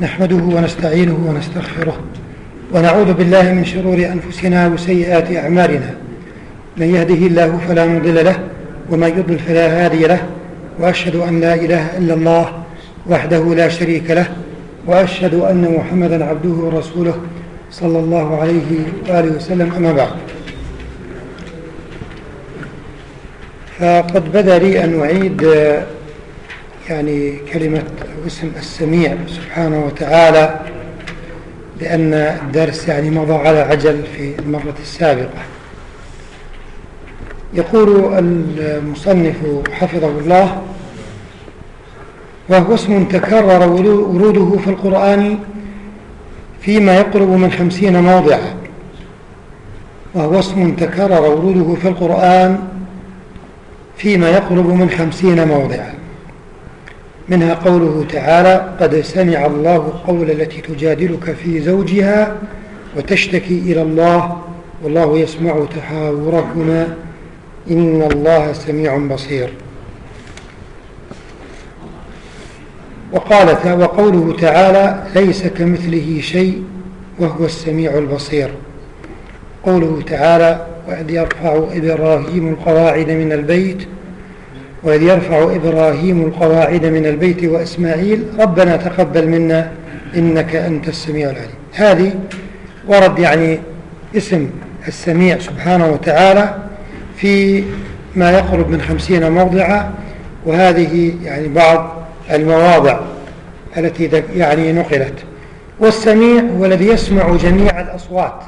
نحمده ونستعينه ونستغفره ونعوذ بالله من شرور أنفسنا وسيئات أعمالنا. من يهده الله فلا مضل له ومن يضلل فلا هادي له وأشهد أن لا إله إلا الله وحده لا شريك له وأشهد أن محمدا عبده ورسوله صلى الله عليه وآله وسلم. أما بعد فقد بدا لي أن أعيد يعني كلمة اسم السميع سبحانه وتعالى لأن الدرس يعني مضى على عجل في المرة السابقة. يقول المصنف حفظه الله وهو اسم تكرر وروده في القرآن فيما يقرب من خمسين موضعا. وهو اسم تكرر وروده في القرآن فيما يقرب من خمسين موضعا. منها قوله تعالى قد سمع الله قول التي تجادلك في زوجها وتشتكي إلى الله والله يسمع تحاوركما إن الله سميع بصير. وقال وقوله تعالى ليس كمثله شيء وهو السميع البصير. قوله تعالى وإذ يرفع إبراهيم القواعد من البيت وإذ يرفع إبراهيم القواعد من البيت وإسماعيل ربنا تقبل منا إنك أنت السميع العليم. هذه ورد يعني اسم السميع سبحانه وتعالى في ما يقرب من خمسين موضعا وهذه يعني بعض المواضع التي يعني نقلت. والسميع هو الذي يسمع جميع الأصوات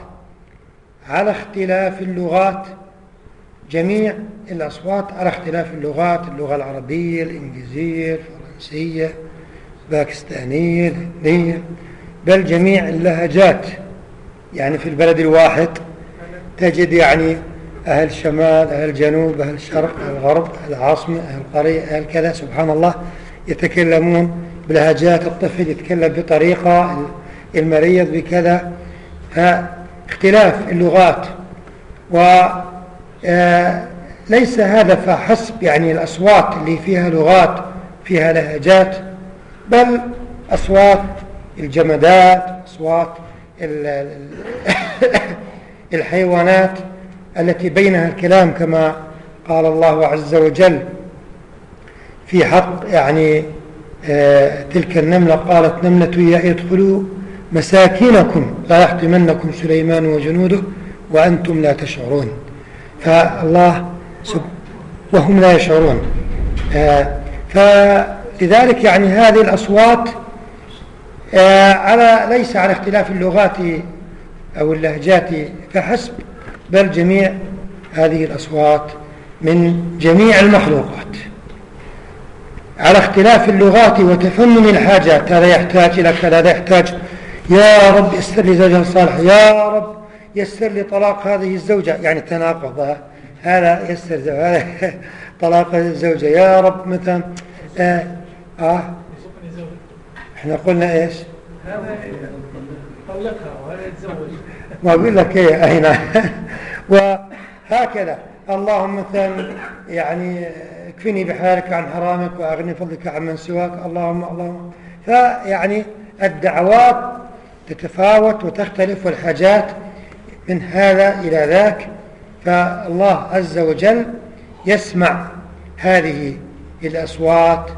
على اختلاف اللغات جميع الأصوات على اختلاف اللغات اللغة العربية الإنجليزية الفرنسية الباكستانية الهندية بل جميع اللهجات. يعني في البلد الواحد تجد يعني أهل الشمال أهل الجنوب أهل الشرق أهل الغرب أهل العاصمة أهل القرية أهل كذا سبحان الله يتكلمون بلهجات الطفل يتكلم بطريقة المريض بكذا. فاختلاف اللغات. و ليس هذا فحسب يعني الأصوات اللي فيها لغات فيها لهجات بل أصوات الجمادات أصوات الحيوانات التي بينها الكلام كما قال الله عز وجل في حق يعني آه، تلك النملة قالت نملة يا ادخلوا مساكنكم لا يحطمنكم سليمان وجنوده وأنتم لا تشعرون. فالله وهم لا يشعرون. آه، فلذلك يعني هذه الأصوات آه، على ليس على اختلاف اللغات أو اللهجات فحسب بل جميع هذه الأصوات من جميع المخلوقات. على اختلاف اللغات وتفنن الحاجات هذا يحتاج إلى كذا هذا يحتاج يا رب يسر لي زوجها الصالح يا رب يسر لي طلاق هذه الزوجة. يعني تناقض هذا يسر هذا طلاق الزوجة. يا رب مثلا آه, آه؟ إحنا قلنا إيش؟ هذا طلقها وهذا يتزوج ما أقول لك إيه أين؟ وهكذا. اللهم مثلا يعني اكفني بحالك عن حرامك وأغني فضلك عن من سواك. اللهم اللهم. فيعني الدعوات تتفاوت وتختلف والحاجات من هذا إلى ذاك فالله عز وجل يسمع هذه الأصوات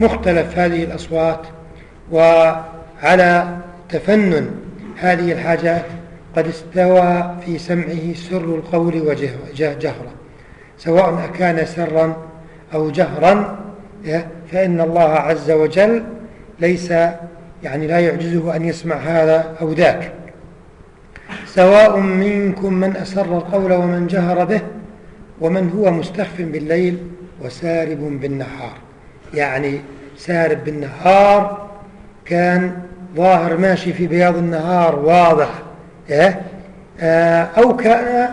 مختلف هذه الأصوات وعلى تفنن هذه الحاجات قد استوى في سمعه سر القول وجهرا سواء أكان سرا أو جهرا فإن الله عز وجل ليس يعني لا يعجزه أن يسمع هذا أو ذاك. سواء منكم من أسر القول ومن جهر به ومن هو مستخف بالليل وسارب بالنهار. يعني سارب بالنهار كان ظاهر ماشي في بياض النهار واضح إيه؟ آه، أو كان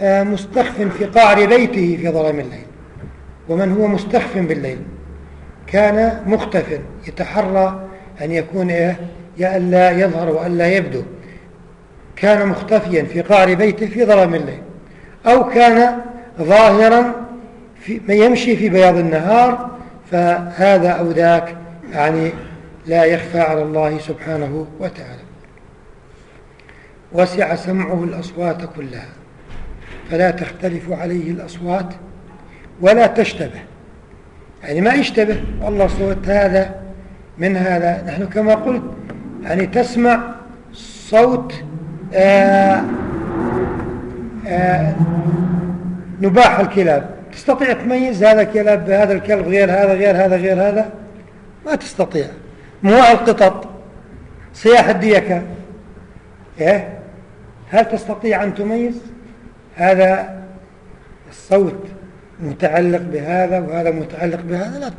آه، مستخف في قعر بيته في ظلام الليل. ومن هو مستخف بالليل كان مختف يتحرى أن يكون إيه؟ يا ألا يظهر وألا يبدو. كان مختفيا في قعر بيته في ظلام الليل أو كان ظاهرا في يمشي في بياض النهار فهذا أو ذاك يعني لا يخفى على الله سبحانه وتعالى. وسع سمعه الأصوات كلها فلا تختلف عليه الأصوات ولا تشتبه. يعني ما يشتبه والله صوت هذا من هذا. نحن كما قلت يعني تسمع صوت آه، آه، نباح الكلاب. تستطيع تميز هذا كلاب هذا الكلب غير هذا غير هذا غير هذا؟ ما تستطيع. موع القطط. صياح الديكة. إيه؟ هل تستطيع أن تميز؟ هذا الصوت متعلق بهذا وهذا متعلق بهذا. لا.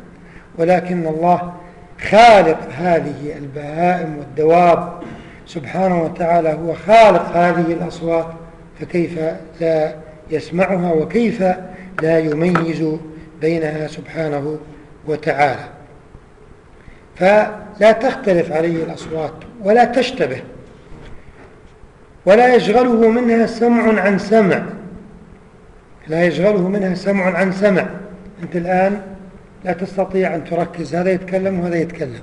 ولكن الله خالق هذه البهائم والدواب. سبحانه وتعالى هو خالق هذه الأصوات فكيف لا يسمعها وكيف لا يميز بينها سبحانه وتعالى. فلا تختلف عليه الأصوات ولا تشتبه ولا يشغله منها سمع عن سمع. لا يشغله منها سمع عن سمع. أنت الآن لا تستطيع أن تركز هذا يتكلم وهذا يتكلم.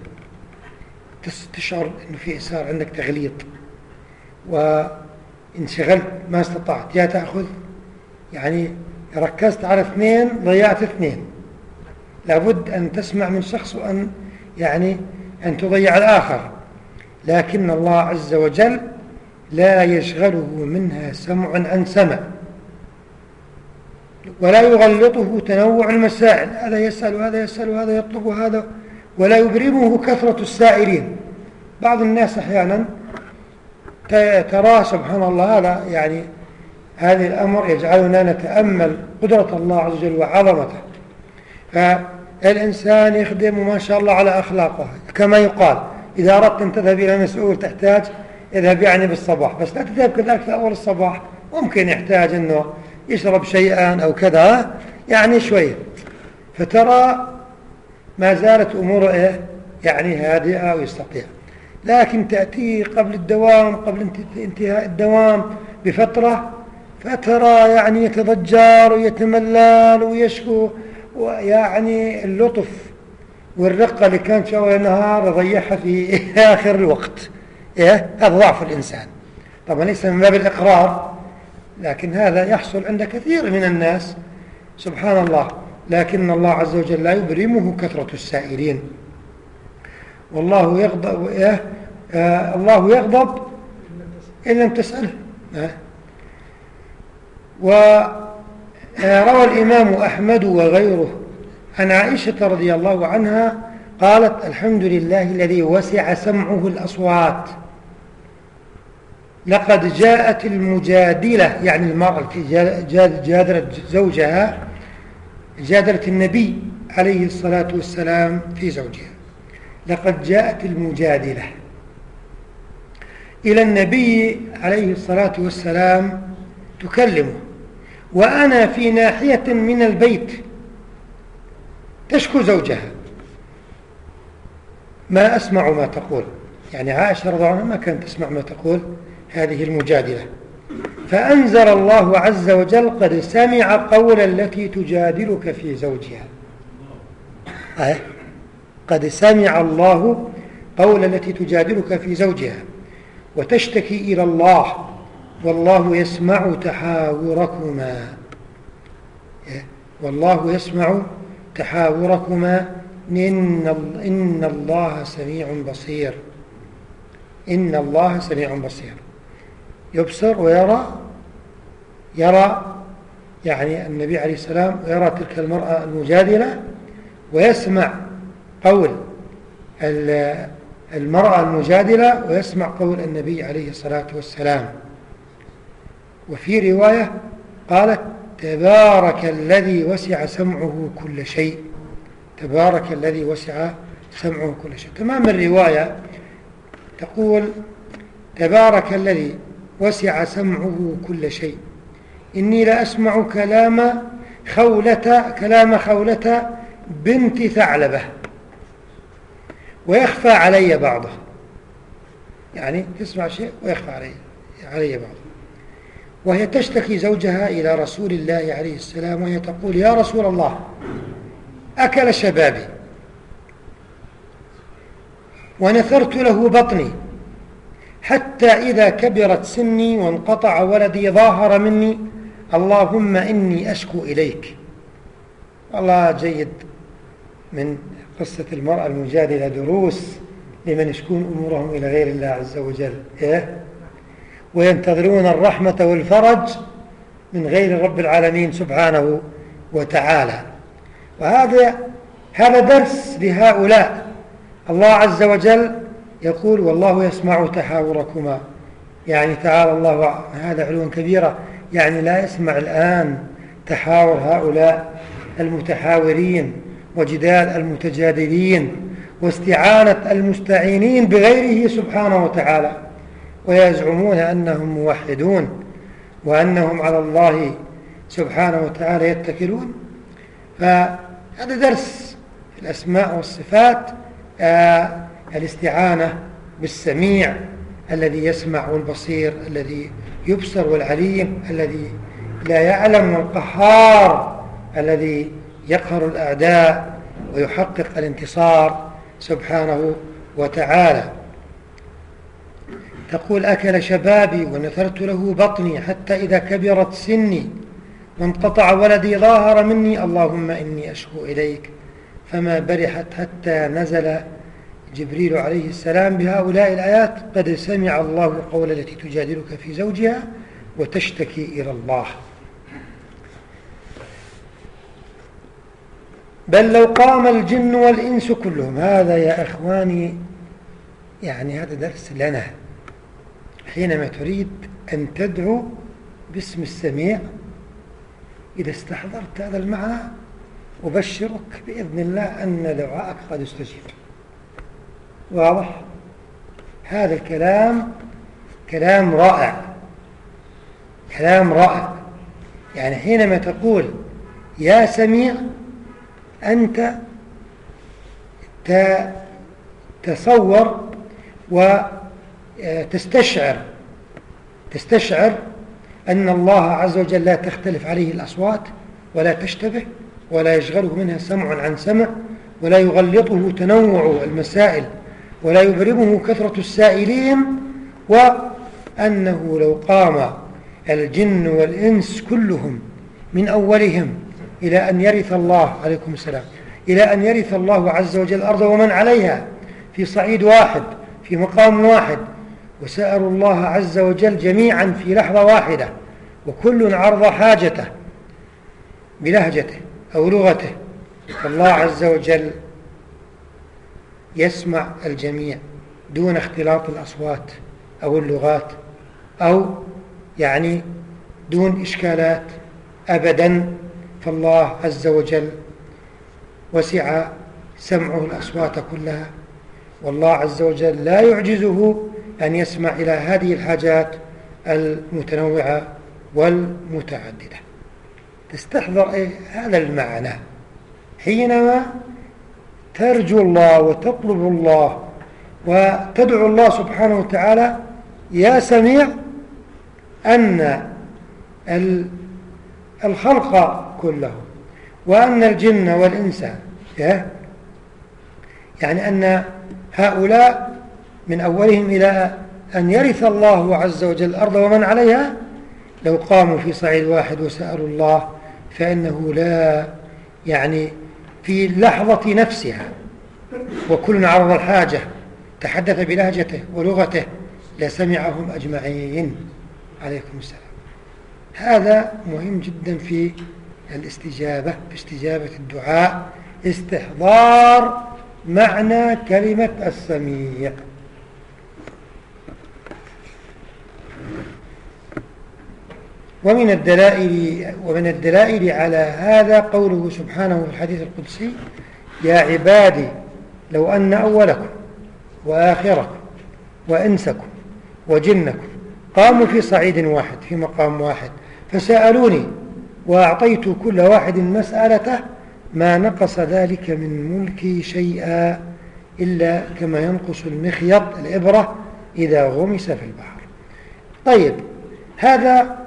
تشعر أنه في إسار عندك تغليط. وانشغلت ما استطعت. يا تأخذ. يعني ركزت على اثنين ضيعت اثنين. لابد أن تسمع من شخص وأن يعني أن تضيع الآخر. لكن الله عز وجل لا يشغله منها سمع عن سمع. ولا يغلطه تنوع المسائل. هذا يسأل وهذا يسأل وهذا يطلب وهذا ولا يبرمه كثرة السائلين بعض الناس أحيانا ترى سبحان الله هذا يعني هذه الأمر يجعلنا نتأمل قدرة الله عز وجل وعظمته. فالإنسان يخدم ما شاء الله على أخلاقه. كما يقال إذا أردت أن تذهب إلى مسؤول تحتاج اذهب يعني بالصباح. بس لا تذهب كذلك في أول الصباح. ممكن يحتاج أنه يشرب شيئا أو كذا يعني شوية فترى ما زالت أموره إيه؟ يعني هادئة ويستطيع لكن تأتي قبل الدوام قبل انتهاء الدوام بفترة فترى يعني يتضجر ويتملل ويشكو ويعني اللطف والرقة اللي كانت أول النهار يضيعها في آخر الوقت. إيه؟ هذا ضعف الإنسان. طبعا ليس من باب الإقرار لكن هذا يحصل عند كثير من الناس. سبحان الله. لكن الله عز وجل لا يبرمه كثرة السائلين. والله يغضب إيه؟ آه الله يغضب إن لم تسأله آه. وروى الإمام أحمد وغيره عن عائشة رضي الله عنها قالت الحمد لله الذي وسع سمعه الأصوات. لقد جاءت المجادلة يعني المرأة التي جادلت زوجها جادلت النبي عليه الصلاة والسلام في زوجها. لقد جاءت المجادلة إلى النبي عليه الصلاة والسلام تكلمه وأنا في ناحية من البيت تشكو زوجها. ما أسمع ما تقول. يعني عائشة رضي عنها ما كانت تسمع ما تقول هذه المجادلة. فأنزل الله عز وجل قد سمع قول التي تجادلك في زوجها. أه؟ قد سمع الله قول التي تجادلك في زوجها وتشتكي إلى الله والله يسمع تحاوركما. والله يسمع تحاوركما. إن, إن الله سميع بصير. إن الله سميع بصير. يبصر ويرى يرى يعني النبي عليه السلام يرى تلك المرأة المجادلة ويسمع قول المرأة المجادلة ويسمع قول النبي عليه الصلاة والسلام. وفي رواية قالت تبارك الذي وسع سمعه كل شيء. تبارك الذي وسع سمعه كل شيء. تمام الرواية تقول تبارك الذي وسع سمعه كل شيء. إني لأسمع كلام خولة كلام خولة بنت ثعلبة ويخفى علي بعضه. يعني تسمع شيء ويخفى علي علي بعضه. وهي تشتكي زوجها إلى رسول الله عليه السلام وهي تقول يا رسول الله أكل شبابي. ونثرت له بطني. حتى إذا كبرت سني وانقطع ولدي ظاهر مني اللهم إني أشكو إليك. والله جيد من قصة المرأة المجادلة دروس لمن يشكون أمورهم إلى غير الله عز وجل. إيه؟ وينتظرون الرحمة والفرج من غير رب العالمين سبحانه وتعالى. وهذا هذا درس لهؤلاء. الله عز وجل يقول والله يسمع تحاوركما. يعني تعالى الله هذا علوا كبيرا يعني لا يسمع الآن تحاور هؤلاء المتحاورين وجدال المتجادلين واستعانة المستعينين بغيره سبحانه وتعالى. ويزعمون أنهم موحدون وأنهم على الله سبحانه وتعالى يتكلون. فهذا درس في الأسماء والصفات. آه الاستعانة بالسميع الذي يسمع والبصير الذي يبصر والعليم الذي لا يعلم والقهار الذي يقهر الأعداء ويحقق الانتصار سبحانه وتعالى. تقول أكل شبابي ونثرت له بطني حتى إذا كبرت سني وانقطع ولدي ظاهر مني اللهم إني أشكو إليك فما برحت حتى نزل جبريل عليه السلام بهؤلاء الآيات قد سمع الله قول التي تجادلك في زوجها وتشتكي إلى الله. بل لو قام الجن والإنس كلهم هذا يا إخواني يعني هذا درس لنا. حينما تريد أن تدعو باسم السميع إذا استحضرت هذا المعنى أبشرك بإذن الله أن دعاءك قد استجيب واضح؟ هذا الكلام كلام رائع. كلام رائع. يعني حينما تقول يا سميع أنت تصور وتستشعر تستشعر أن الله عز وجل لا تختلف عليه الأصوات ولا تشتبه ولا يشغله منها سمع عن سمع ولا يغلطه تنوع المسائل ولا يبرمه كثرة السائلين وأنه لو قام الجن والإنس كلهم من أولهم إلى أن يرث الله عليكم السلام إلى أن يرث الله عز وجل الأرض ومن عليها في صعيد واحد في مقام واحد وسألوا الله عز وجل جميعا في لحظة واحدة وكل عرض حاجته بلهجته أو لغته فالله عز وجل يسمع الجميع دون اختلاط الأصوات أو اللغات أو يعني دون إشكالات أبدا فالله عز وجل وسع سمعه الأصوات كلها. والله عز وجل لا يعجزه أن يسمع إلى هذه الحاجات المتنوعة والمتعددة. تستحضر إيه؟ هذا المعنى. حينما ترجو الله وتطلب الله وتدعو الله سبحانه وتعالى يا سميع أن الخلق كله وأن الجن والإنس يعني أن هؤلاء من أولهم إلى أن يرث الله عز وجل الأرض ومن عليها؟ لو قاموا في صعيد واحد وسألوا الله فإنه لا يعني في اللحظة نفسها. وكل عرض الحاجة تحدث بلهجته ولغته لسمعهم أجمعين. عليكم السلام. هذا مهم جدا في الاستجابة في استجابة الدعاء استحضار معنى كلمة السميع. ومن الدلائل ومن الدلائل على هذا قوله سبحانه في الحديث القدسي يا عبادي لو أن أولكم وآخركم وإنسكم وجنكم قاموا في صعيد واحد في مقام واحد فسألوني وأعطيت كل واحد مسألته ما نقص ذلك من ملكي شيئا إلا كما ينقص المخيط الإبرة إذا غمس في البحر. طيب هذا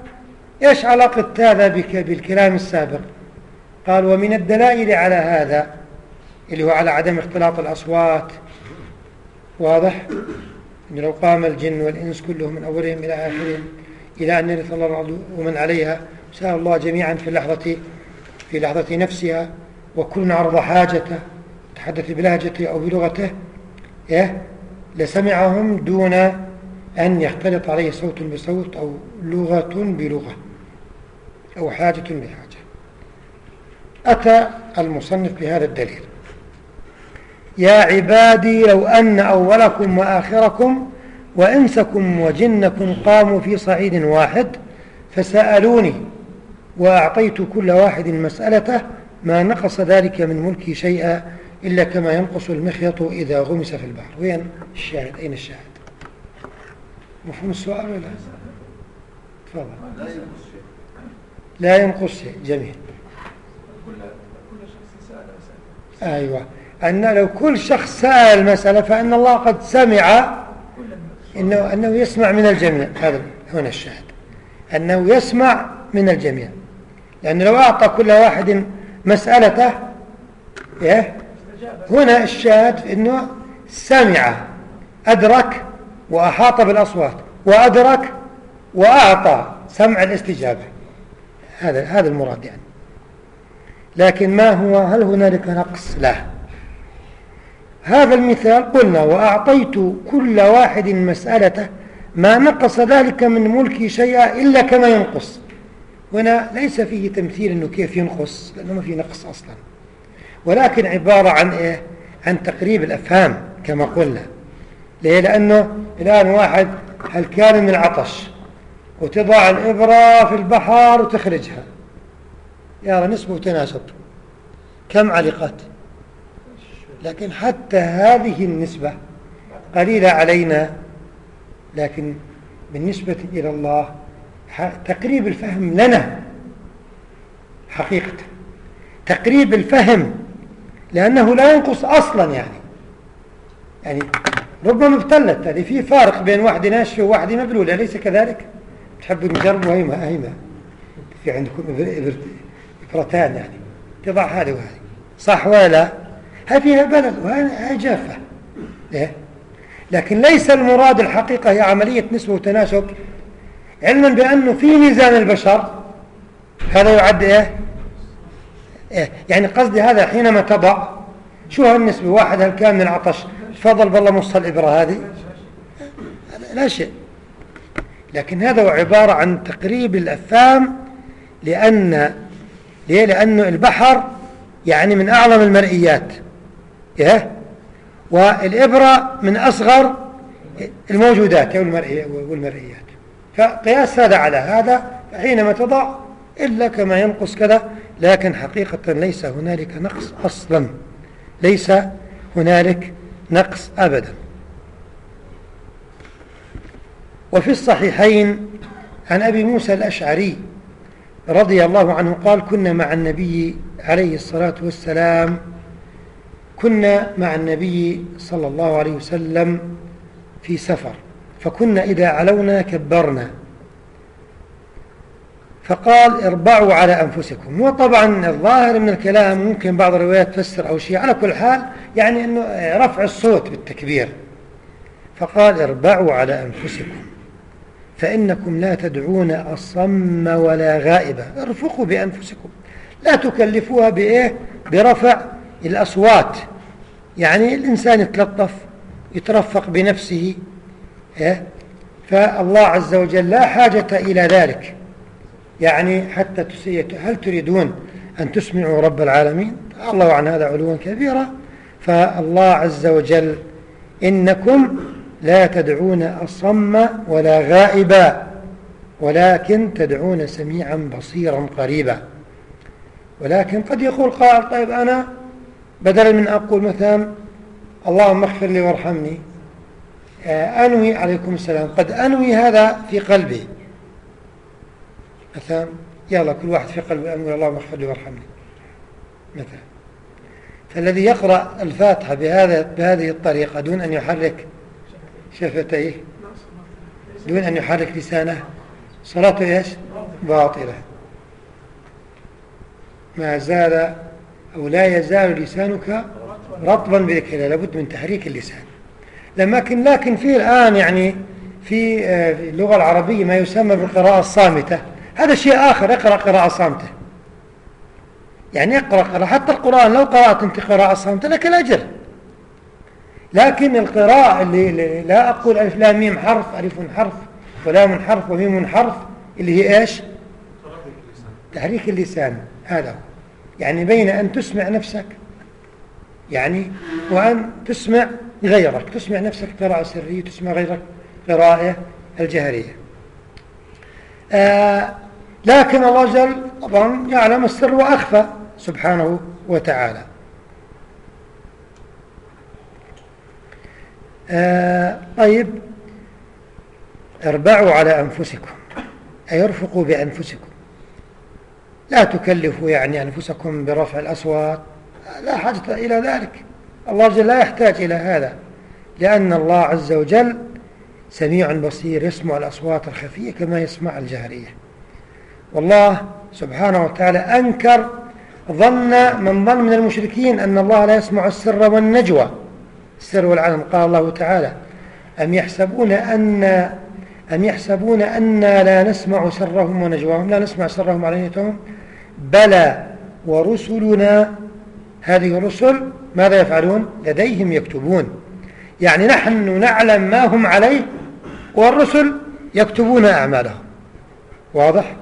إيش علاقة هذا بالكلام السابق؟ قال ومن الدلائل على هذا اللي هو على عدم اختلاط الأصوات واضح؟ لو قام الجن والإنس كلهم من أولهم إلى آخرهم إلى أن يرث الله الأرض ومن عليها سأل الله جميعا في اللحظة في لحظة نفسها وكل عرض حاجته تحدث بلهجته أو بلغته إيه؟ لسمعهم دون أن يختلط عليه صوت بصوت أو لغة بلغة. أو حاجة بحاجة أتى المصنف بهذا الدليل. يا عبادي لو أن أولكم وآخركم وإنسكم وجنكم قاموا في صعيد واحد فسألوني وأعطيت كل واحد مسألته ما نقص ذلك من ملكي شيئا إلا كما ينقص المخيط إذا غمس في البحر. وين الشاهد؟ أين الشاهد؟ مفهوم السؤال ولا؟ تفضل. لا ينقص شيء جميل أيوة. أن لو كل شخص سأل مسألة فإن الله قد سمع إنه, أنه يسمع من الجميع. هذا هنا الشاهد. أنه يسمع من الجميع. لأنه لو أعطى كل واحد مسألته إيه؟ هنا الشاهد أنه سمع أدرك وأحاط بالأصوات وأدرك وأعطى سمع الاستجابة. هذا هذا المراد يعني. لكن ما هو؟ هل هنالك نقص؟ لا. هذا المثال قلنا وأعطيت كل واحد مسألته ما نقص ذلك من ملكي شيئا إلا كما ينقص. هنا ليس فيه تمثيل أنه كيف ينقص لأنه ما في نقص أصلا. ولكن عبارة عن إيه؟ عن تقريب الأفهام كما قلنا. ليه؟ لأنه الآن واحد هل كان من العطش؟ وتضع الإبرة في البحر وتخرجها. يرى نسبة وتناسب. كم علقت؟ لكن حتى هذه النسبة قليلة علينا لكن بالنسبة إلى الله تقريب الفهم لنا. حقيقة. تقريب الفهم لأنه لا ينقص أصلا يعني. يعني ربما ابتلت هذه في فارق بين واحدة ناشفة وواحدة مبلولة أليس كذلك؟ تحبوا نجربوا هيما هيما في عندكم إبرتان يعني. تضع هذه وهذه. صح ولا لا؟ هاي فيها بلد وهي جافة. إيه؟ لكن ليس المراد الحقيقة هي عملية نسبة وتناسب. علما بأنه في ميزان البشر. هذا يعد إيه؟, إيه؟ يعني قصدي هذا حينما تضع. شو هالنسبة؟ واحد كان من العطش تفضل بالله مص الإبرة هذه. لا شيء. لكن هذا هو عبارة عن تقريب الأفهام لأن ليه؟ لأنه البحر يعني من أعظم المرئيات إيه؟ والإبرة من أصغر الموجودات والمرئيات فقياس هذا على هذا حينما تضع إلا كما ينقص كذا لكن حقيقة ليس هنالك نقص أصلا ليس هنالك نقص أبدا وفي الصحيحين عن أبي موسى الأشعري رضي الله عنه قال كنا مع النبي عليه الصلاة والسلام كنا مع النبي صلى الله عليه وسلم في سفر فكنا إذا علونا كبرنا. فقال اربعوا على أنفسكم. وطبعا الظاهر من الكلام ممكن بعض الروايات تفسر أو شيء على كل حال يعني أنه رفع الصوت بالتكبير. فقال اربعوا على أنفسكم. فإنكم لا تدعون أصم ولا غائبة ارفقوا بأنفسكم. لا تكلفوها بإيه؟ برفع الأصوات. يعني الإنسان يتلطف يترفق بنفسه إيه؟ فالله عز وجل لا حاجة إلى ذلك. يعني حتى هل تريدون أن تسمعوا رب العالمين؟ الله عن هذا علوا كبيرا. فالله عز وجل إنكم لا تدعون أصم ولا غائبا ولكن تدعون سميعا بصيرا قريبا. ولكن قد يقول قائل طيب أنا بدلا من أقول مثلا اللهم اغفر لي وارحمني آه، أنوي عليكم السلام قد أنوي هذا في قلبي. مثلا يلا كل واحد في قلبه أنوي اللهم اغفر لي وارحمني مثلا. فالذي يقرأ الفاتحة بهذا بهذه الطريقة دون أن يحرك شفتيه؟ دون أن يحرك لسانه. صلاته إيش؟ باطلة. ما زال أو لا يزال لسانك رطبا بذكر الله لابد من تحريك اللسان. لكن لكن في الآن يعني في اللغة العربية ما يسمى بالقراءة الصامتة. هذا شيء آخر اقرأ قراءة صامتة. يعني اقرأ قراءة. حتى القرآن لو قرأت أنت قراءة صامتة لك الأجر. لكن القراءة اللي, لا أقول ألف لام ميم حرف ألف حرف ولام حرف وميم حرف اللي هي إيش؟ تحريك اللسان هذا يعني بين أن تسمع نفسك يعني وأن تسمع غيرك تسمع نفسك قراءة سرية تسمع غيرك قراءة الجهرية. آه لكن الله جل طبعا يعلم السر وأخفى سبحانه وتعالى. آه طيب. اربعوا على أنفسكم أي ارفقوا بأنفسكم. لا تكلفوا يعني أنفسكم برفع الأصوات لا حاجة إلى ذلك. الله جل لا يحتاج إلى هذا لأن الله عز وجل سميع بصير يسمع الأصوات الخفية كما يسمع الجهرية والله سبحانه وتعالى أنكر ظن من ظن من المشركين أن الله لا يسمع السر والنجوى. السر والعلم. قال الله تعالى أم يحسبون أن أم يحسبون أنا لا نسمع سرهم ونجواهم لا نسمع سرهم علانيتهم بلى ورسلنا هذه الرسل ماذا يفعلون؟ لديهم يكتبون. يعني نحن نعلم ما هم عليه والرسل يكتبون أعمالهم. واضح؟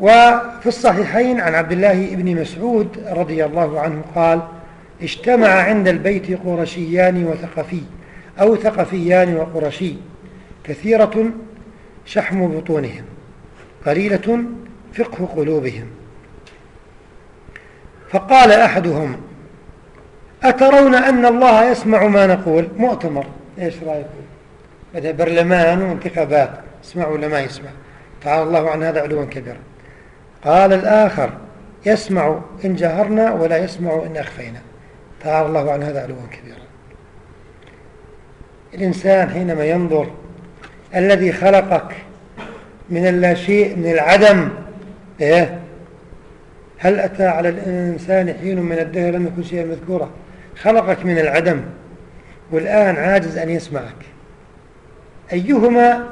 وفي الصحيحين عن عبد الله بن مسعود رضي الله عنه قال اجتمع عند البيت قرشيان وثقفي أو ثقفيان وقرشي كثيرة شحم بطونهم قليلة فقه قلوبهم. فقال أحدهم أترون أن الله يسمع ما نقول؟ مؤتمر. إيش رأيكم بدأ برلمان وانتخابات. اسمعوا ولا ما يسمع؟ تعالى الله عن هذا علوا كبيرا. قال الآخر يسمع إن جهرنا ولا يسمع إن أخفينا. تعالى الله عن هذا علوا كبيرا. الإنسان حينما ينظر الذي خلقك من اللاشيء من العدم إيه؟ هل أتى على الإنسان حين من الدهر؟ لم يكن شيئا مذكورا. خلقك من العدم والآن عاجز أن يسمعك. أيهما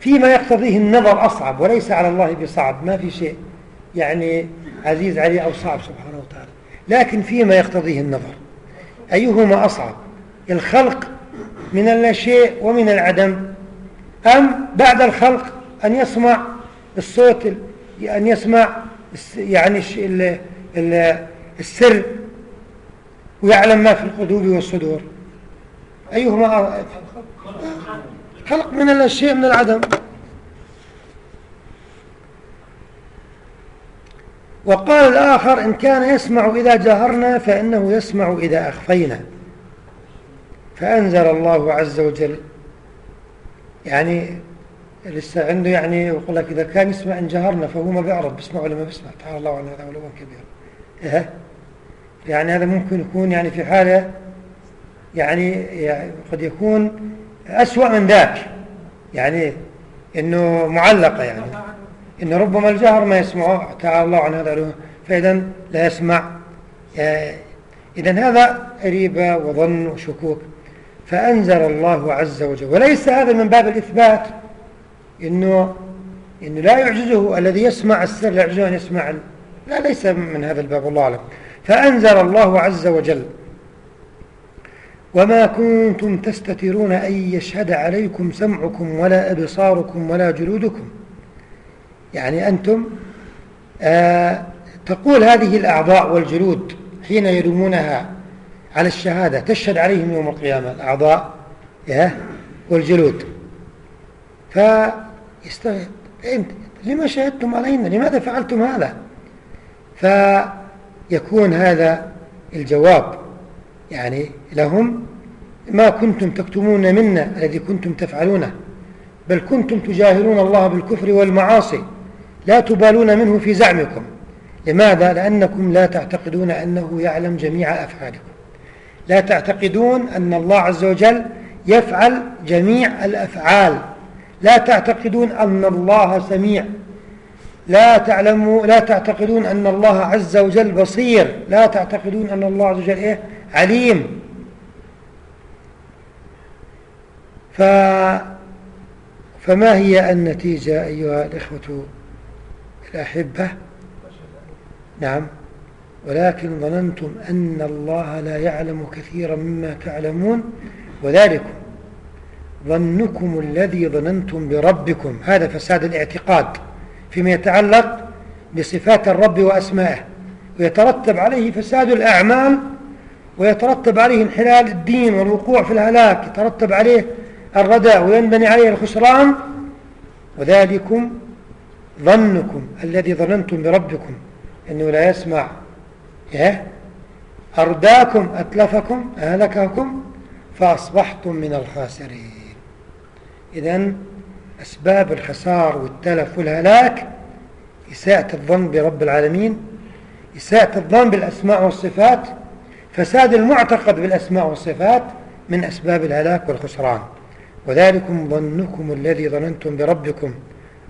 فيما يقتضيه النظر أصعب وليس على الله بصعب ما في شيء يعني عزيز عليه أو صعب سبحانه وتعالى. لكن فيما يقتضيه النظر. أيهما أصعب؟ الخلق من اللاشيء ومن العدم؟ أم بعد الخلق أن يسمع الصوت أن يسمع يعني السر ويعلم ما في القلوب والصدور؟ أيهما خلق من الشيء من العدم؟ وقال الآخر إن كان يسمع إذا جهرنا فإنه يسمع إذا أخفينا. فأنزل الله عز وجل يعني لسه عنده يعني يقول لك إذا كان يسمع إن جهرنا فهو ما بيعرف بيسمع ولا ما بيسمع. تعالى الله عن هذا علوا كبير إيه؟ يعني هذا ممكن يكون يعني في حالة يعني, يعني قد يكون أسوأ من ذاك يعني إنه معلقة يعني. إنه ربما الجهر ما يسمعه تعالى الله عن هذا فإذا لا يسمع. إذا هذا ريبة وظن وشكوك. فأنزل الله عز وجل. وليس هذا من باب الإثبات. إنه إنه لا يعجزه الذي يسمع السر لا يعجزه أن يسمع لا ليس من هذا الباب الله أعلم. فأنزل الله عز وجل. وما كنتم تستترون أن يشهد عليكم سمعكم ولا أبصاركم ولا جلودكم. يعني أنتم آه تقول هذه الأعضاء والجلود حين يلومونها على الشهادة تشهد عليهم يوم القيامة الأعضاء والجلود. فيستغرب لما شهدتم علينا؟ لماذا فعلتم هذا؟ فيكون هذا الجواب يعني لهم ما كنتم تكتمون منا الذي كنتم تفعلونه بل كنتم تجاهلون الله بالكفر والمعاصي. لا تبالون منه في زعمكم. لماذا؟ لأنكم لا تعتقدون أنه يعلم جميع أفعالكم. لا تعتقدون أن الله عز وجل يفعل جميع الأفعال. لا تعتقدون أن الله سميع. لا تعلموا لا تعتقدون أن الله عز وجل بصير. لا تعتقدون أن الله عز وجل إيه؟ عليم. ف فما هي النتيجة أيها الإخوة؟ الأحبة نعم. ولكن ظننتم أن الله لا يعلم كثيرا مما تعلمون وذلكم ظنكم الذي ظننتم بربكم. هذا فساد الاعتقاد فيما يتعلق بصفات الرب وأسمائه. ويترتب عليه فساد الأعمال ويترتب عليه انحلال الدين والوقوع في الهلاك يترتب عليه الرداء وينبني عليه الخسران. وذلكم ظنكم الذي ظننتم بربكم أنه لا يسمع. إيه؟ أرداكم أتلفكم أهلككم فأصبحتم من الخاسرين. إذا أسباب الخسار والتلف والهلاك إساءة الظن برب العالمين إساءة الظن بالأسماء والصفات فساد المعتقد بالأسماء والصفات من أسباب الهلاك والخسران. وذلكم ظنكم الذي ظننتم بربكم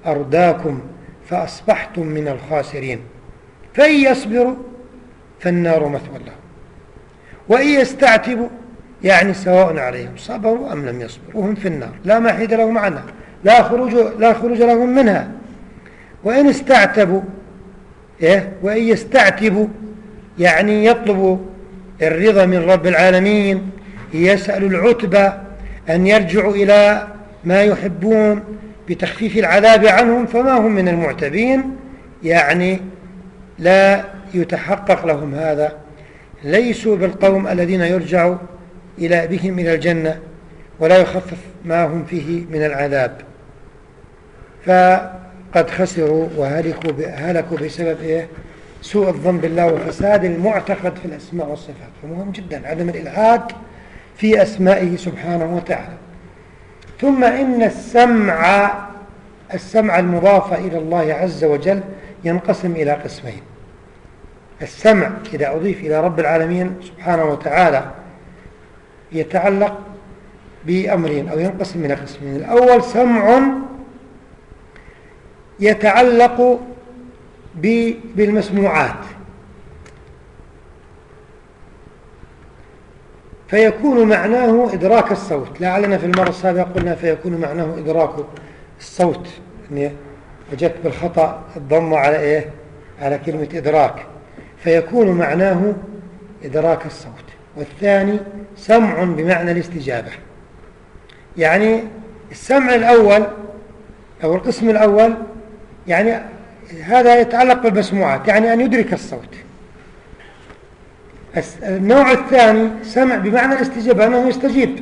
أرداكم فأصبحتم من الخاسرين. فإن يصبروا فالنار مثوى لهم. وإن يستعتبوا يعني سواء عليهم صبروا أم لم يصبروا وهم في النار لا محيد لهم عنها لا خروج, لا خروج لهم منها. وإن استعتبوا إيه؟ وإن يستعتبوا يعني يطلبوا الرضا من رب العالمين يسأل العتبة أن يرجعوا إلى ما يحبون بتخفيف العذاب عنهم فما هم من المعتبين يعني لا يتحقق لهم هذا. ليسوا بالقوم الذين يرجع إلى بهم إلى الجنة ولا يخفف ما هم فيه من العذاب. فقد خسروا وهلكوا هلكوا بسبب إيه؟ سوء الظن بالله وفساد المعتقد في الأسماء والصفات. فمهم جدا عدم الإلحاد في أسمائه سبحانه وتعالى. ثم إن السمع السمع المضاف إلى الله عز وجل ينقسم إلى قسمين. السمع إذا أضيف إلى رب العالمين سبحانه وتعالى يتعلق بأمرين أو ينقسم إلى قسمين. الأول سمع يتعلق بالمسموعات. فيكون معناه إدراك الصوت. لعلنا في المرة السابقة قلنا فيكون معناه إدراك الصوت. يعني وجدت بالخطأ الضم على إيه؟ على كلمة إدراك. فيكون معناه إدراك الصوت. والثاني سمع بمعنى الاستجابة. يعني السمع الأول أو القسم الأول يعني هذا يتعلق بالمسموعات يعني أن يدرك الصوت. النوع الثاني سمع بمعنى الاستجابة أنه يستجيب.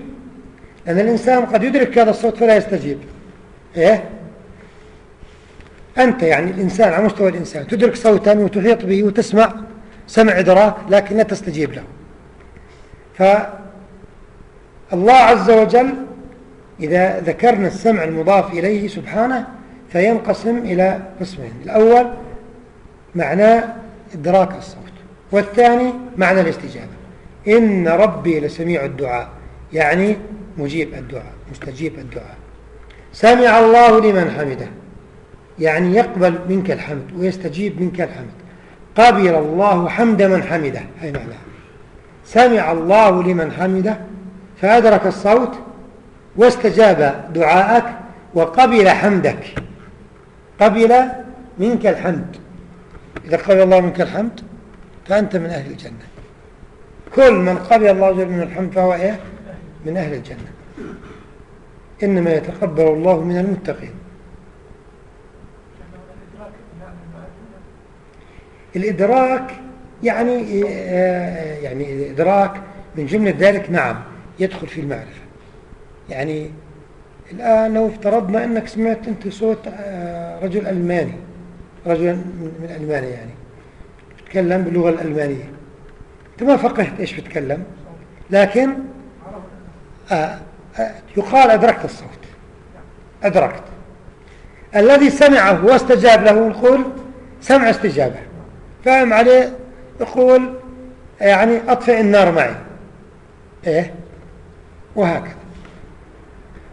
لأن الإنسان قد يدرك هذا الصوت فلا يستجيب. إيه؟ أنت يعني الإنسان على مستوى الإنسان تدرك صوتا وتحيط به وتسمع سمع إدراك لكن لا تستجيب له. فالله عز وجل إذا ذكرنا السمع المضاف إليه سبحانه فينقسم إلى قسمين. الأول معناه إدراك الصوت. والثاني معنى الاستجابة. إن ربي لسميع الدعاء يعني مجيب الدعاء مستجيب الدعاء. سمع الله لمن حمده يعني يقبل منك الحمد ويستجيب منك الحمد. قبل الله حمد من حمده أي معنى. سمع الله لمن حمده فأدرك الصوت واستجاب دعاءك وقبل حمدك. قبل منك الحمد. إذا قبل الله منك الحمد فأنت من أهل الجنة. كل من قبل الله جل من الحمد فهو إيه؟ من أهل الجنة. إنما يتقبل الله من المتقين. الإدراك يعني آه، يعني الإدراك من جملة ذلك نعم يدخل في المعرفة. يعني الآن لو افترضنا أنك سمعت أنت صوت آه، رجل ألماني رجل من ألمانيا يعني. يتكلم باللغة الألمانية. أنت ما فقهت إيش بتكلم لكن آه آه يقال أدركت الصوت. أدركت. الذي سمعه واستجاب له نقول سمع استجابة. فاهم عليه؟ يقول يعني أطفئ النار معي. إيه؟ وهكذا.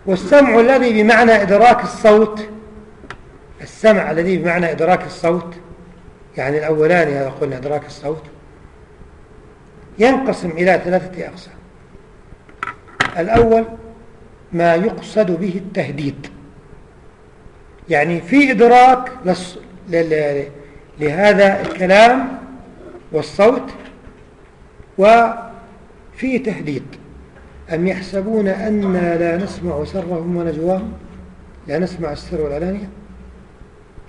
والسمع الذي بمعنى إدراك الصوت السمع الذي بمعنى إدراك الصوت يعني الأولاني هذا قلنا إدراك الصوت ينقسم إلى ثلاثة أقسام. الأول ما يقصد به التهديد. يعني في إدراك لهذا الكلام والصوت وفي تهديد. أم يحسبون أنا لا نسمع سرهم ونجواهم؟ لا نسمع السر والعلانية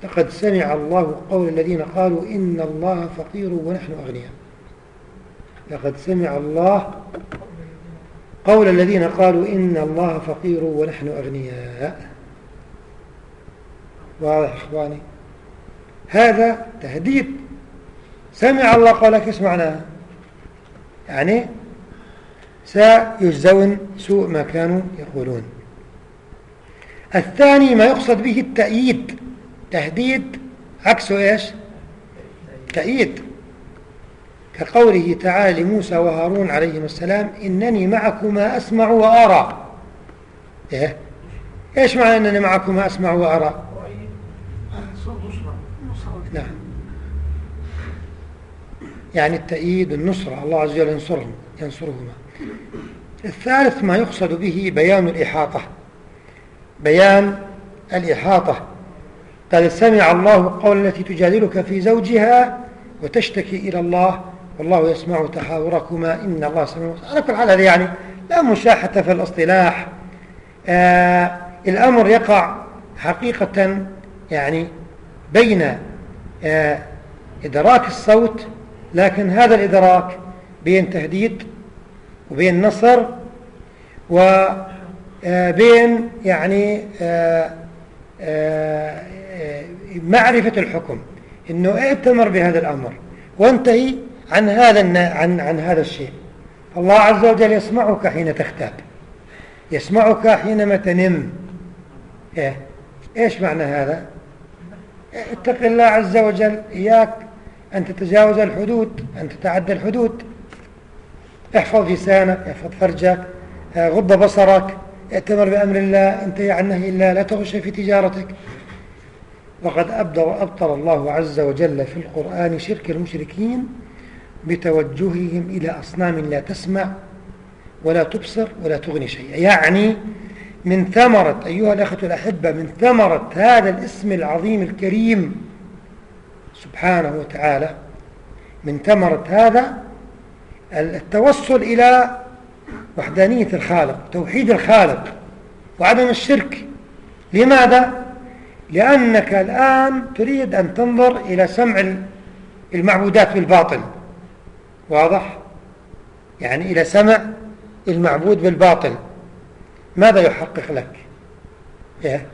لقد سمع الله قول الذين قالوا إن الله فقير ونحن أغنياء. لقد سمع الله قول الذين قالوا إن الله فقير ونحن أغنياء. واضح إخواني؟ هذا تهديد. سمع الله قولك إيش معناها يعني سيجزون سوء ما كانوا يقولون. الثاني ما يقصد به التأييد. تهديد عكسه إيش؟ تأييد. كقوله تعالى لموسى وهارون عليهما السلام إنني معكما أسمع وأرى. إيه؟ إيش معنى أنني معكما أسمع وأرى؟ نعم. يعني التأييد النصرة الله عز وجل ينصرهم ينصرهما. الثالث ما يقصد به بيان الإحاطة. بيان الإحاطة. قد سمع الله قول التي تجادلك في زوجها وتشتكي إلى الله والله يسمع تحاوركما إن الله سميع على كل حال هذا يعني لا مشاحة في الاصطلاح. آه الأمر يقع حقيقة يعني بين آه إدراك الصوت لكن هذا الإدراك بين تهديد وبين نصر وبين يعني آه آه معرفة الحكم إنه ائتمر بهذا الأمر؟ وانتهي عن هذا عن عن هذا الشيء. الله عز وجل يسمعك حين تختاب يسمعك حينما تنم. إيه؟ إيش معنى هذا؟ اتق الله عز وجل إياك أن تتجاوز الحدود أن تتعدى الحدود. احفظ لسانك احفظ فرجك غض بصرك. ائتمر بأمر الله انتهي عن نهي الله لا تغش في تجارتك. وقد أبطل الله عز وجل في القرآن شرك المشركين بتوجههم إلى أصنام لا تسمع ولا تبصر ولا تغني شيئا يعني من ثمرة أيها الأخوة الأحبة من ثمرة هذا الاسم العظيم الكريم سبحانه وتعالى من ثمرة هذا التوصل إلى وحدانية الخالق توحيد الخالق وعدم الشرك لماذا؟ لأنك الآن تريد أن تنظر إلى سمع المعبودات بالباطل واضح؟ يعني إلى سمع المعبود بالباطل ماذا يحقق لك؟ إيه؟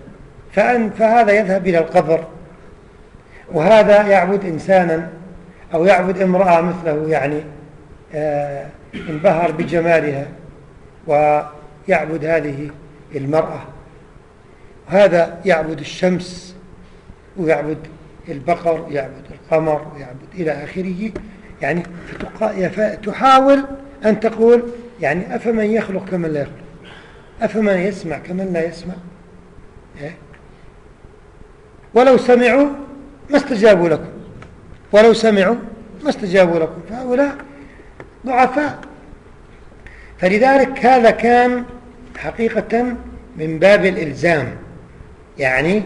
فهذا يذهب إلى القبر وهذا يعبد إنسانا أو يعبد امرأة مثله يعني آه انبهر بجمالها ويعبد هذه المرأة هذا يعبد الشمس ويعبد البقر ويعبد القمر ويعبد إلى آخره. يعني تحاول أن تقول يعني أفمن يخلق كمن لا يخلق؟ أفمن يسمع كمن لا يسمع؟ إيه؟ ولو سمعوا ما استجابوا لكم. ولو سمعوا ما استجابوا لكم. فهؤلاء ضعفاء. فلذلك هذا كان حقيقة من باب الإلزام. يعني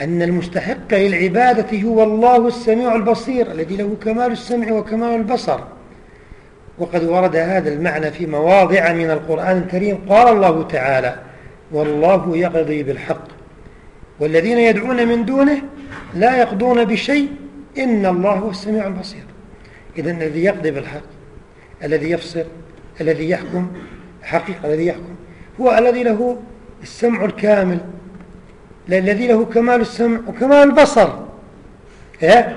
أن المستحق للعبادة هو الله السميع البصير الذي له كمال السمع وكمال البصر. وقد ورد هذا المعنى في مواضع من القرآن الكريم. قال الله تعالى والله يقضي بالحق والذين يدعون من دونه لا يقضون بشيء إن الله هو السميع البصير. إذا الذي يقضي بالحق الذي يفصل الذي يحكم حقيقة الذي يحكم هو الذي له السمع الكامل. الذي له كمال السمع وكمال البصر إيه؟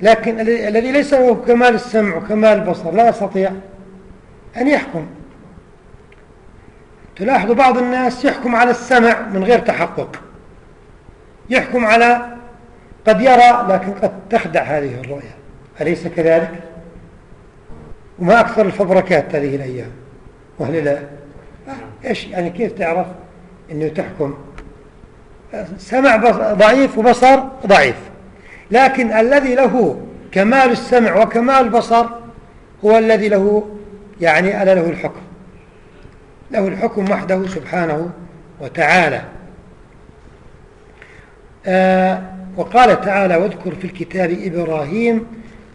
لكن الذي ليس له كمال السمع وكمال البصر لا يستطيع أن يحكم تلاحظ بعض الناس يحكم على السمع من غير تحقق يحكم على قد يرى لكن قد تخدع هذه الرؤية أليس كذلك؟ وما أكثر الفبركات هذه الأيام وهل لا؟ إيش يعني كيف تعرف أنه تحكم سمع ضعيف وبصر ضعيف. لكن الذي له كمال السمع وكمال البصر هو الذي له يعني ألا له الحكم. له الحكم وحده سبحانه وتعالى. آه وقال تعالى واذكر في الكتاب إبراهيم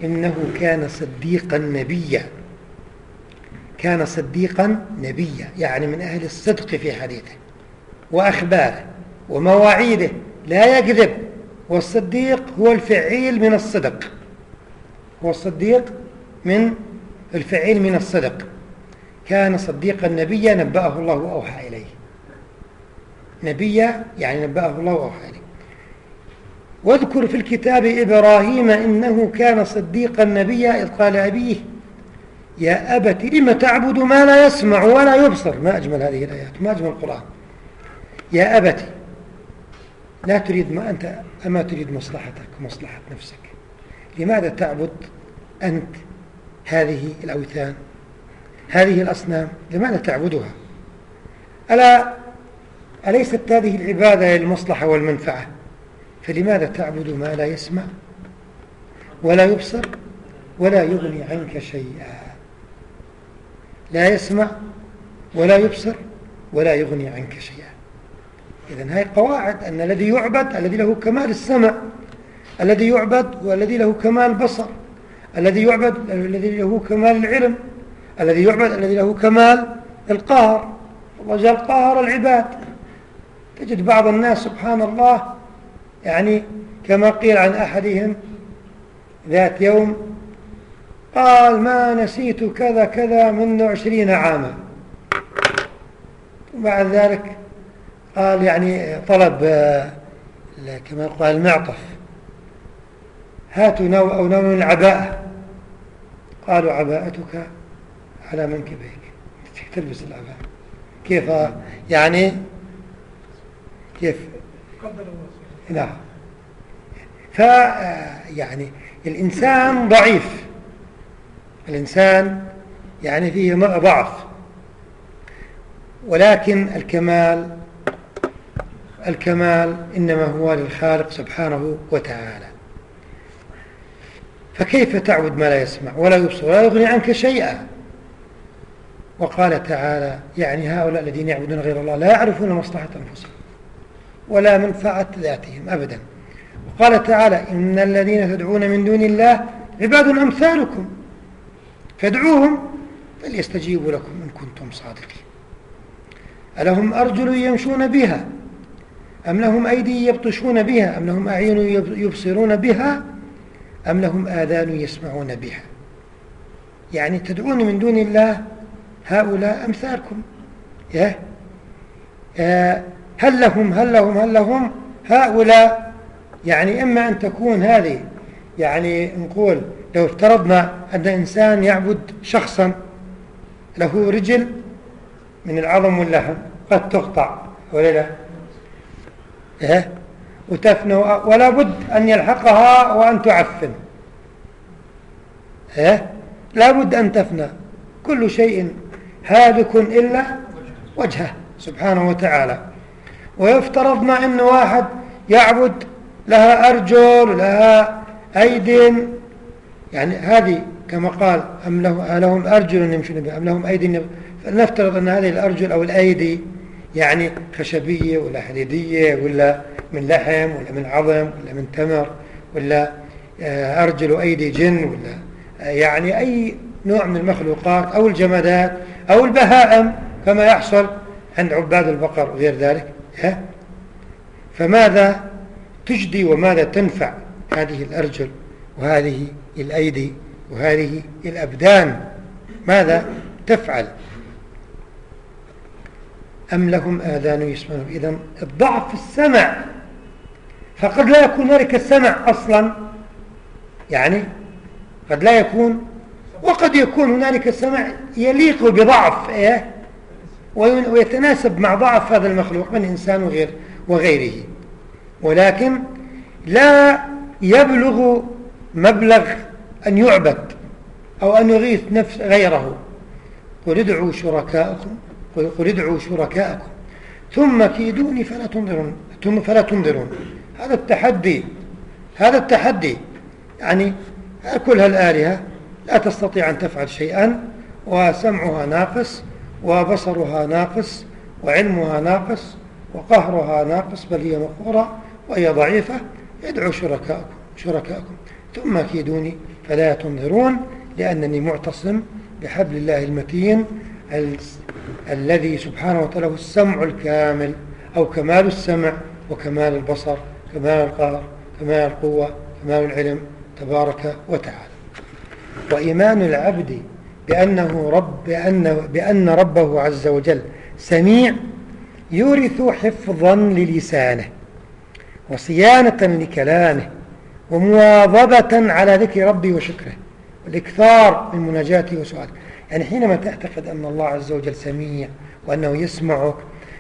إنه كان صديقا نبيا. كان صديقا نبيا يعني من أهل الصدق في حديثه وأخباره. ومواعيده لا يكذب والصديق هو الفعيل من الصدق. هو الصديق من الفعيل من الصدق. كان صديقا نبيا نبأه الله وأوحى إليه. نبيا يعني نبأه الله وأوحى إليه. واذكر في الكتاب إبراهيم إنه كان صديقا نبيا إذ قال أبيه يا أبت لم تعبد ما لا يسمع ولا يبصر؟ ما أجمل هذه الآيات ما أجمل القرآن. يا أبت لا تريد ما أنت أما تريد مصلحتك ومصلحة نفسك. لماذا تعبد أنت هذه الأوثان هذه الأصنام؟ لماذا تعبدها؟ ألا أليست هذه العبادة للمصلحة والمنفعة؟ فلماذا تعبد ما لا يسمع ولا يبصر ولا يغني عنك شيئا؟ لا يسمع ولا يبصر ولا يغني عنك شيئا. إذن هاي قواعد أن الذي يعبد الذي له كمال السمع الذي يعبد والذي له كمال البصر الذي يعبد الذي له كمال العلم الذي يعبد الذي له كمال القهر. الله قهر العباد. تجد بعض الناس سبحان الله يعني كما قيل عن أحدهم ذات يوم قال ما نسيت كذا كذا منذ عشرين عاما. وبعد ذلك قال يعني طلب كما يقال المعطف. هاتوا نوع أو نوع من العباءة. قالوا عباءتك على منكبيك. تلبس العباءة. كيف؟ يعني كيف؟ نعم. ف يعني الإنسان ضعيف. الإنسان يعني فيه ضعف. ولكن الكمال الكمال إنما هو للخالق سبحانه وتعالى. فكيف تعبد ما لا يسمع ولا يبصر ولا يغني عنك شيئا؟ وقال تعالى يعني هؤلاء الذين يعبدون غير الله لا يعرفون مصلحة أنفسهم ولا منفعة ذاتهم أبدا. وقال تعالى إن الذين تدعون من دون الله عباد أمثالكم فادعوهم فليستجيبوا لكم إن كنتم صادقين. ألهم أرجل يمشون بها؟ أم لهم أيدي يبطشون بها؟ أم لهم أعين يبصرون بها؟ أم لهم آذان يسمعون بها؟ يعني تدعون من دون الله هؤلاء أمثالكم. يا آه، هل لهم هل لهم هل لهم؟ هؤلاء يعني إما أن تكون هذه يعني نقول لو افترضنا أن إنسان يعبد شخصا له رجل من العظم واللحم قد تقطع ولا لا؟ إيه؟ وتفنى ولا بد أن يلحقها وأن تعفن إيه؟ لا بد أن تفنى كل شيء هالك إلا وجهه سبحانه وتعالى ويفترضنا أن واحد يعبد لها أرجل لها أيد يعني هذه كما قال أم لهم أرجل يمشون بها أم لهم أيدي فلنفترض أن هذه الأرجل أو الأيدي يعني خشبية ولا حديدية ولا من لحم ولا من عظم ولا من تمر ولا آه، أرجل وأيدي جن ولا آه، يعني أي نوع من المخلوقات أو الجمادات أو البهائم كما يحصل عند عباد البقر وغير ذلك. فماذا تجدي وماذا تنفع هذه الأرجل وهذه الأيدي وهذه الأبدان؟ ماذا تفعل؟ أم لهم آذان يسمعون. إذا الضعف في السمع فقد لا يكون هنالك السمع أصلا. يعني قد لا يكون وقد يكون هنالك السمع يليق بضعف إيه؟ ويتناسب مع ضعف هذا المخلوق من إنسان وغير وغيره. ولكن لا يبلغ مبلغ أن يعبد أو أن يغيث نفس غيره. قل ادعوا شركاءكم. قل ادعوا شركاءكم. ثم كيدوني فلا تنظرون. ثم فلا تنظرون. هذا التحدي هذا التحدي. يعني كل هالآلهة لا تستطيع أن تفعل شيئا وسمعها ناقص وبصرها ناقص وعلمها ناقص وقهرها ناقص بل هي مقهورة وهي ضعيفة. ادعوا شركاءكم شركاءكم. ثم كيدوني فلا تنظرون لأنني معتصم بحبل الله المتين ال... الذي سبحانه وتعالى هو السمع الكامل أو كمال السمع وكمال البصر كمال القهر كمال القوة كمال العلم تبارك وتعالى. وإيمان العبد بأنه رب بأن, بأن ربه عز وجل سميع يورث حفظا للسانه وصيانة لكلامه ومواظبة على ذكر ربي وشكره والإكثار من مناجاته وسؤاله يعني حينما تعتقد أن الله عز وجل سميع وأنه يسمعك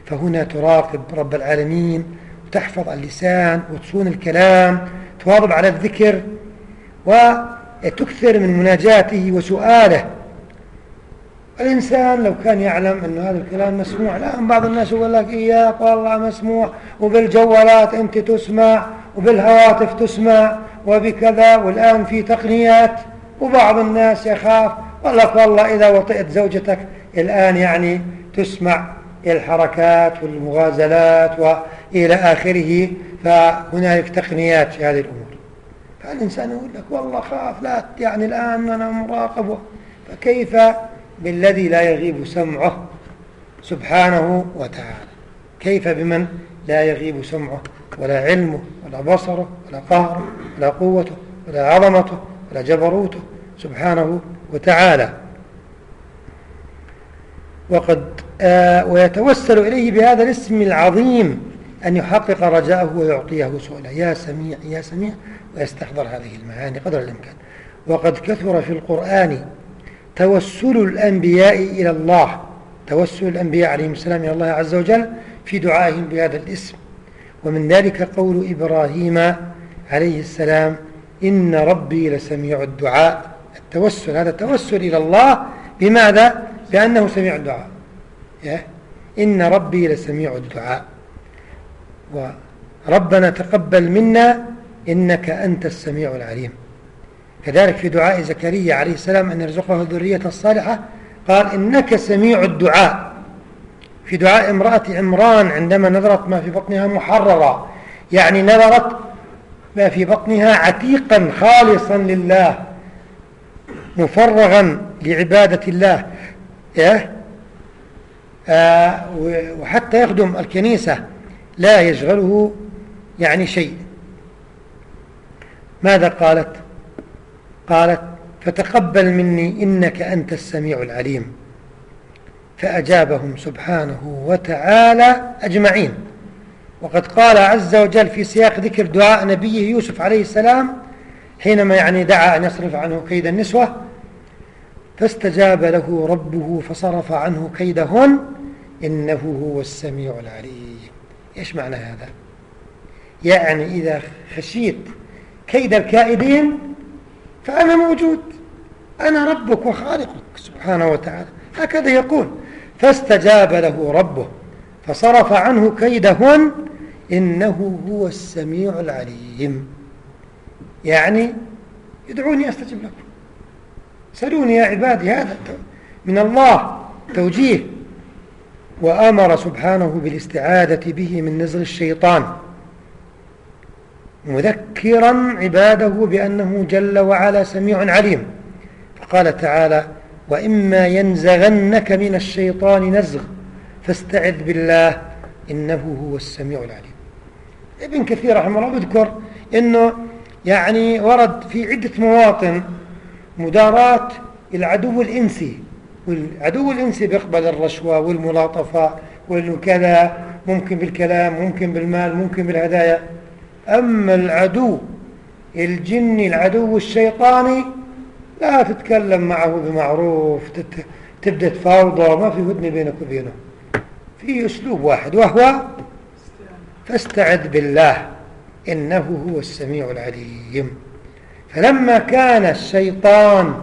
فهنا تراقب رب العالمين وتحفظ اللسان وتصون الكلام تواظب على الذكر وتكثر من مناجاته وسؤاله. الإنسان لو كان يعلم أن هذا الكلام مسموع الآن بعض الناس يقول لك إياك والله مسموع وبالجوالات أنت تسمع وبالهواتف تسمع وبكذا والآن في تقنيات وبعض الناس يخاف قال لك والله إذا وطئت زوجتك الآن يعني تسمع الحركات والمغازلات وإلى آخره فهنالك تقنيات في هذه الأمور. فالإنسان يقول لك والله خاف لا يعني الآن أنا مراقب. فكيف بالذي لا يغيب سمعه سبحانه وتعالى؟ كيف بمن لا يغيب سمعه؟ ولا علمه ولا بصره ولا قهره ولا قوته ولا عظمته ولا جبروته؟ سبحانه وتعالى. وقد آه ويتوسل إليه بهذا الاسم العظيم أن يحقق رجاءه ويعطيه سؤاله. يا سميع يا سميع ويستحضر هذه المعاني قدر الإمكان. وقد كثر في القرآن توسل الأنبياء إلى الله. توسل الأنبياء عليهم السلام إلى الله عز وجل في دعائهم بهذا الاسم. ومن ذلك قول إبراهيم عليه السلام إن ربي لسميع الدعاء. التوسل هذا التوسل إلى الله بماذا؟ بأنه سميع الدعاء. إن ربي لسميع الدعاء. وربنا تقبل منا إنك أنت السميع العليم. كذلك في دعاء زكريا عليه السلام أن يرزقه الذرية الصالحة قال إنك سميع الدعاء. في دعاء امرأة عمران عندما نظرت ما في بطنها محررا يعني نظرت ما في بطنها عتيقا خالصا لله. مفرغا لعبادة الله آه وحتى يخدم الكنيسة لا يشغله يعني شيء. ماذا قالت؟ قالت فتقبل مني إنك أنت السميع العليم. فأجابهم سبحانه وتعالى أجمعين. وقد قال عز وجل في سياق ذكر دعاء نبيه يوسف عليه السلام حينما يعني دعا أن يصرف عنه كيد النسوة فاستجاب له ربه فصرف عنه كيدهن إنه هو السميع العليم. إيش معنى هذا؟ يعني إذا خشيت كيد الكائدين فأنا موجود أنا ربك وخالقك سبحانه وتعالى. هكذا يقول فاستجاب له ربه فصرف عنه كيدهن إنه هو السميع العليم. يعني ادعوني أستجب لكم. سلوني يا عبادي هذا من الله توجيه. وأمر سبحانه بالاستعاذة به من نزغ الشيطان. مذكرا عباده بأنه جل وعلا سميع عليم. فقال تعالى وإما ينزغنك من الشيطان نزغ فاستعذ بالله إنه هو السميع العليم. ابن كثير رحمه الله يذكر أنه يعني ورد في عدة مواطن مداراة العدو الإنسي والعدو الإنسي بيقبل الرشوة والملاطفة والكذا ممكن بالكلام ممكن بالمال ممكن بالهدايا. أما العدو الجني العدو الشيطاني لا تتكلم معه بمعروف تبدأ تفاوضه ما في هدنة بينك وبينه. في أسلوب واحد وهو فاستعذ بالله. إنه هو السميع العليم. فلما كان الشيطان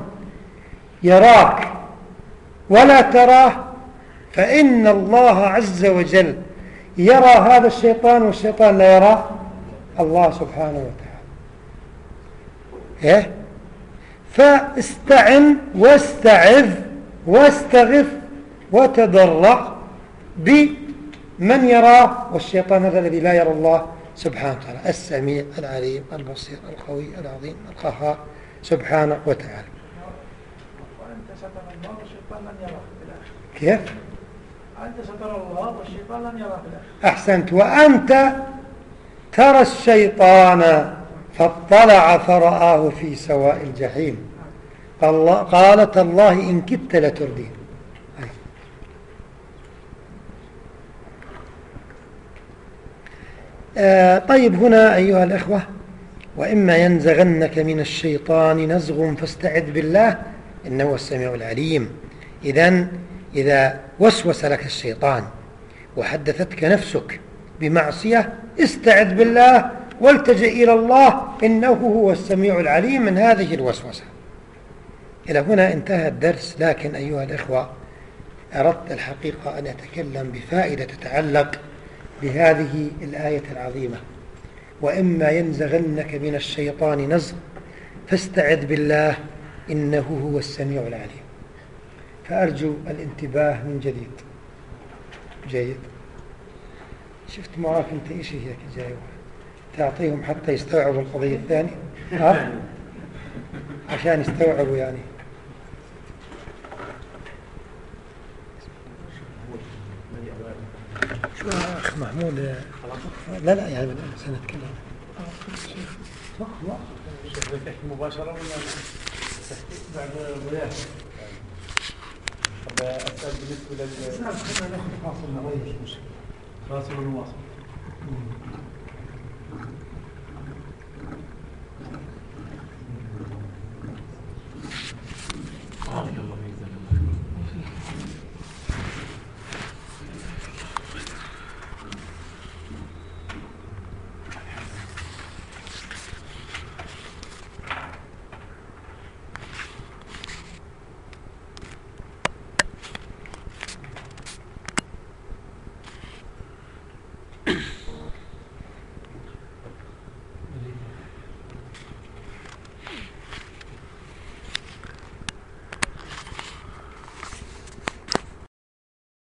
يراك ولا تراه فإن الله عز وجل يرى هذا الشيطان والشيطان لا يرى الله سبحانه وتعالى. إيه؟ فاستعن واستعذ واستغف وتضرع بمن يراه والشيطان هذا الذي لا يرى الله سبحانه وتعالى السميع العليم البصير القوي العظيم القهار سبحانه وتعالى. كيف؟ أنت ستر الله والشيطان لن يراك أحسنت. وأنت ترى الشيطان فاطلع فرآه في سواء الجحيم. قالت الله إن كدت لتردين. آه طيب هنا أيها الأخوة وإما ينزغنك من الشيطان نزغ فاستعذ بالله إنه السميع العليم. إذا إذا وسوس لك الشيطان وحدثتك نفسك بمعصية استعذ بالله والتجئ إلى الله إنه هو السميع العليم من هذه الوسوسة. إلى هنا انتهى الدرس لكن أيها الإخوة أردت الحقيقة أن أتكلم بفائدة تتعلق بهذه الآية العظيمة. وإما ينزغنك من الشيطان نزغ فاستعذ بالله إنه هو السميع العليم. فأرجو الانتباه من جديد. جيد. شفت معاك أنت إيش هيك جاي؟ تعطيهم حتى يستوعبوا القضية الثانية. ها؟ عشان يستوعبوا يعني. أخ محمود لا لا يعني سنتكلم مباشرة ولا بعد وياه؟ طب اسال بالنسبة لل خلينا ناخذ فاصل ما مش فاصل ونواصل